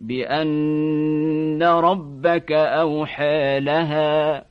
بأن ربك أوحى لها.